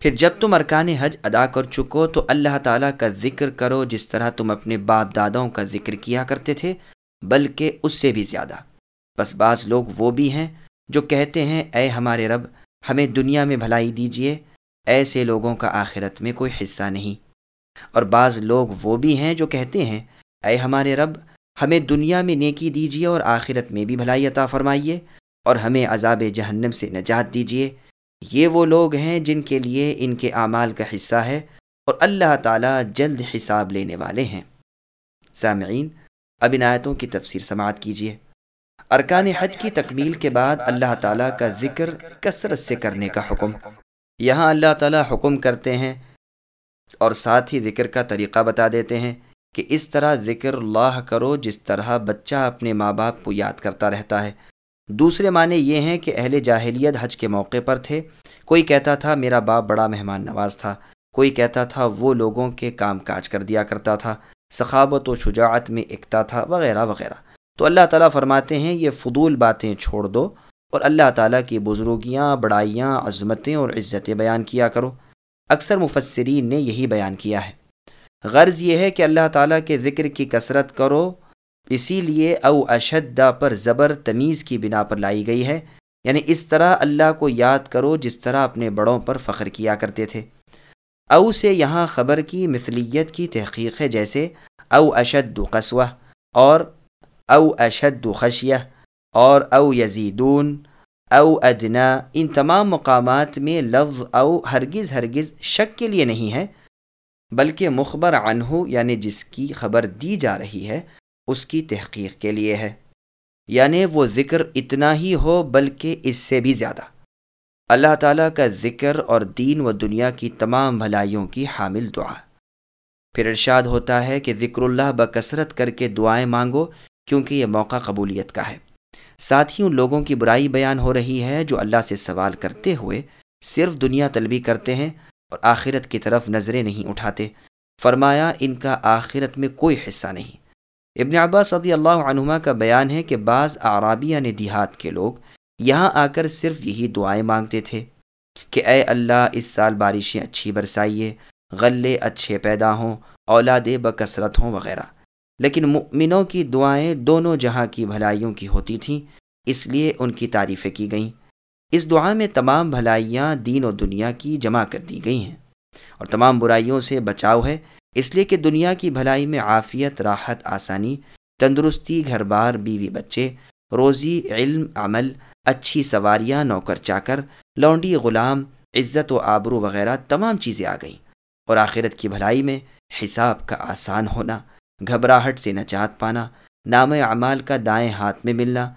پھر جب تم ارکان حج ادا کر چکو تو اللہ تعالیٰ کا ذکر کرو جس طرح تم اپنے باپ داداؤں کا ذکر کیا کرتے تھے، بلکہ اس سے بھی زیادہ۔ بس بعض لوگ وہ بھی ہیں جو کہتے ہیں، اے ہمارے رب، ہمیں دنیا میں بھلائی دیجیے ایسے لوگوں کا آخرت میں کوئی حصہ نہیں۔ اور بعض لوگ وہ بھی ہیں جو کہتے ہیں، اے ہمارے رب، ہمیں دنیا میں نیکی دیجیے اور آخرت میں بھی بھلائی عطا فرمائیے، اور ہمیں عذاب جہنم سے نجات دیجیے یہ وہ لوگ ہیں جن کے لیے ان کے اعمال کا حصہ ہے اور اللہ تعالیٰ جلد حساب لینے والے ہیں۔ سامعین، اب آیتوں کی تفسیر سماعت کیجیے۔ ارکان حج کی تکمیل کے بعد اللہ تعالیٰ کا ذکر کثرت سے کرنے کا حکم۔ یہاں اللہ تعالیٰ حکم کرتے ہیں اور ساتھ ہی ذکر کا طریقہ بتا دیتے ہیں کہ اس طرح ذکر اللہ کرو جس طرح بچہ اپنے ماں باپ کو یاد کرتا رہتا ہے۔ دوسرے معنی یہ ہیں کہ اہل جاہلیت حج کے موقع پر تھے۔ کوئی کہتا تھا، میرا باپ بڑا مہمان نواز تھا۔ کوئی کہتا تھا، وہ لوگوں کے کام کاج کر دیا کرتا تھا۔ سخاوت و شجاعت میں اکتا تھا، وغیرہ وغیرہ۔ تو اللہ تعالیٰ فرماتے ہیں، یہ فضول باتیں چھوڑ دو اور اللہ تعالیٰ کی بزرگیاں، بڑائیاں، عظمتیں اور عزتیں بیان کیا کرو۔ اکثر مفسرین نے یہی بیان کیا ہے۔ غرض یہ ہے کہ اللہ تعالیٰ کے ذکر کی کثرت کرو اسی لیے او اشدا پر زبر تمیز کی بنا پر لائی گئی ہے۔ یعنی اس طرح اللہ کو یاد کرو جس طرح اپنے بڑوں پر فخر کیا کرتے تھے۔ او سے یہاں خبر کی مثلیت کی تحقیق ہے جیسے او اشد قصوہ اور او اشد خشیہ اور او یزیدون او ادنا۔ ان تمام مقامات میں لفظ او ہرگز ہرگز شک کے لیے نہیں ہے، بلکہ مخبر عنہ یعنی جس کی خبر دی جا رہی ہے۔ اس کی تحقیق کے لیے ہے۔ یعنی وہ ذکر اتنا ہی ہو بلکہ اس سے بھی زیادہ۔ اللہ تعالیٰ کا ذکر اور دین و دنیا کی تمام بھلائیوں کی حامل دعا۔ پھر ارشاد ہوتا ہے کہ ذکر اللہ بکثرت کر کے دعائیں مانگو کیونکہ یہ موقع قبولیت کا ہے۔ ساتھ ہی ان لوگوں کی برائی بیان ہو رہی ہے جو اللہ سے سوال کرتے ہوئے صرف دنیا طلبی کرتے ہیں اور آخرت کی طرف نظریں نہیں اٹھاتے۔ فرمایا، ان کا آخرت میں کوئی حصہ نہیں۔ ابن عباس صدی اللہ عنہما کا بیان ہے کہ بعض عرابیہ نے یعنی دیہات کے لوگ یہاں آ کر صرف یہی دعائیں مانگتے تھے کہ اے اللہ اس سال بارشیں اچھی برسائیے، غلے اچھے پیدا ہوں اولاد بکثرت ہوں وغیرہ۔ لیکن مؤمنوں کی دعائیں دونوں جہاں کی بھلائیوں کی ہوتی تھیں، اس لیے ان کی تعریفیں کی گئیں۔ اس دعا میں تمام بھلائیاں دین و دنیا کی جمع کر دی گئی ہیں۔ اور تمام برائیوں سے بچاؤ ہے۔ اس لیے کہ دنیا کی بھلائی میں عافیت، راحت، آسانی، تندرستی گھر بار بیوی بچے، روزی، علم، عمل، اچھی سواریاں، نوکر چاکر، لونڈی غلام، عزت و آبرو وغیرہ تمام چیزیں آ گئیں۔ اور آخرت کی بھلائی میں حساب کا آسان ہونا، گھبراہٹ سے نجات پانا، نام اعمال کا دائیں ہاتھ میں ملنا،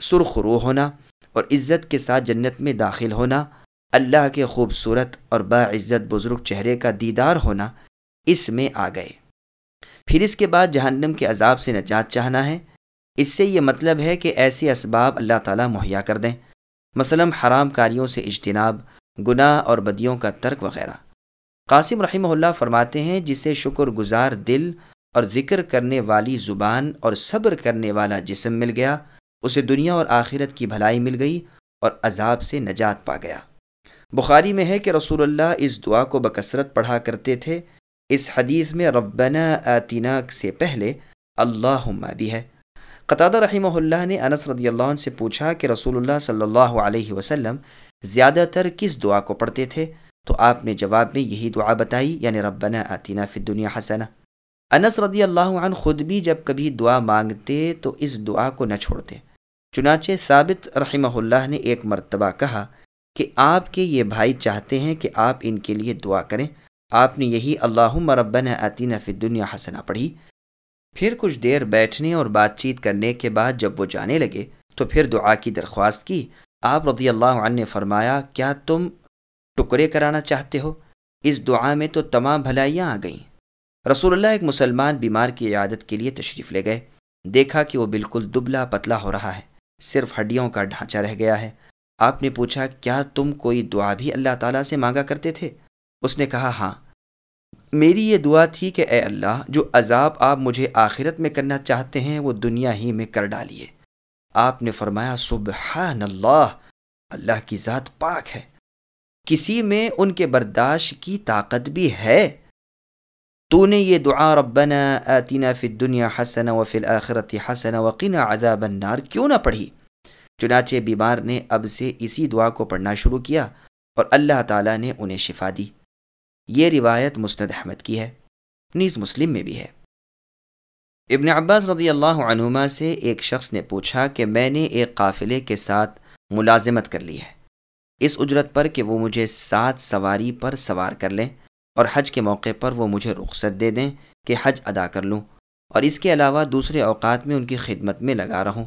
سرخ رو ہونا، اور عزت کے ساتھ جنت میں داخل ہونا اللہ کے خوبصورت اور باعزت بزرگ چہرے کا دیدار ہونا اس میں آ گئے۔ پھر اس کے بعد جہنم کے عذاب سے نجات چاہنا ہے۔ اس سے یہ مطلب ہے کہ ایسے اسباب اللہ تعالیٰ مہیا کر دیں۔ مثلا حرام کاریوں سے اجتناب، گناہ اور بدیوں کا ترک وغیرہ۔ قاسم رحمہ اللہ فرماتے ہیں، جسے شکر گزار دل اور ذکر کرنے والی زبان اور صبر کرنے والا جسم مل گیا، اسے دنیا اور آخرت کی بھلائی مل گئی اور عذاب سے نجات پا گیا۔ بخاری میں ہے کہ رسول اللہ اس دعا کو بکثرت پڑھا کرتے تھے۔ اس حدیث میں ربنا آتنا سے پہلے اللہ بھی ہے۔ قطع رحمہ اللہ نے انس رضی اللہ عنہ سے پوچھا کہ رسول اللہ صلی اللہ علیہ وسلم زیادہ تر کس دعا کو پڑھتے تھے؟ تو آپ نے جواب میں یہی دعا بتائی یعنی ربنا آتنا فی دنیا حسنہ۔ انس رضی اللہ عنہ خود بھی جب کبھی دعا مانگتے تو اس دعا کو نہ چھوڑتے۔ چنانچہ ثابت رحمہ اللہ نے ایک مرتبہ کہا کہ آپ کے یہ بھائی چاہتے ہیں کہ آپ ان کے لیے دعا کریں۔ آپ نے یہی اللہ مربن عطین فی دنیا حسنا پڑھی۔ پھر کچھ دیر بیٹھنے اور بات چیت کرنے کے بعد جب وہ جانے لگے تو پھر دعا کی درخواست کی۔ آپ رضی اللہ عنہ نے فرمایا، کیا تم ٹکڑے کرانا چاہتے ہو؟ اس دعا میں تو تمام بھلائیاں آ گئیں۔ رسول اللہ ایک مسلمان بیمار کی عیادت کے لیے تشریف لے گئے۔ دیکھا کہ وہ بالکل دبلا پتلا ہو رہا ہے۔ صرف ہڈیوں کا ڈھانچہ رہ گیا ہے۔ آپ نے پوچھا، کیا تم کوئی دعا بھی اللہ تعالیٰ سے مانگا کرتے تھے؟ اس نے کہا ہاں۔ میری یہ دعا تھی کہ اے اللہ، جو عذاب آپ مجھے آخرت میں کرنا چاہتے ہیں، وہ دنیا ہی میں کر ڈالیے۔ آپ نے فرمایا سبحان اللہ اللہ کی ذات پاک ہے۔ کسی میں ان کے برداشت کی طاقت بھی ہے۔ تو نے یہ دعا، ربنا آتنا فی الدنیا حسن و فی الاخرت حسن وقنا عذاب النار۔ کیوں نہ پڑھی؟ چنانچہ بیمار نے اب سے اسی دعا کو پڑھنا شروع کیا اور اللہ تعالیٰ نے انہیں شفا دی۔ یہ روایت مسند احمد کی ہے، نیز مسلم میں بھی ہے۔ ابن عباس رضی اللہ عنہما سے ایک شخص نے پوچھا کہ میں نے ایک قافلے کے ساتھ ملازمت کر لی ہے۔ اس اجرت پر کہ وہ مجھے سات سواری پر سوار کر لیں اور حج کے موقع پر وہ مجھے رخصت دے دیں کہ حج ادا کر لوں اور اس کے علاوہ دوسرے اوقات میں ان کی خدمت میں لگا رہوں۔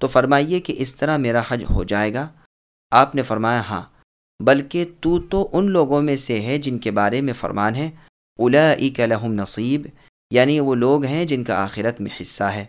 تو فرمائیے کہ اس طرح میرا حج ہو جائے گا؟ آپ نے فرمایا ہاں بلکہ تو تو ان لوگوں میں سے ہے جن کے بارے میں فرمان ہے الا لہم نصیب یعنی وہ لوگ ہیں جن کا آخرت میں حصہ ہے۔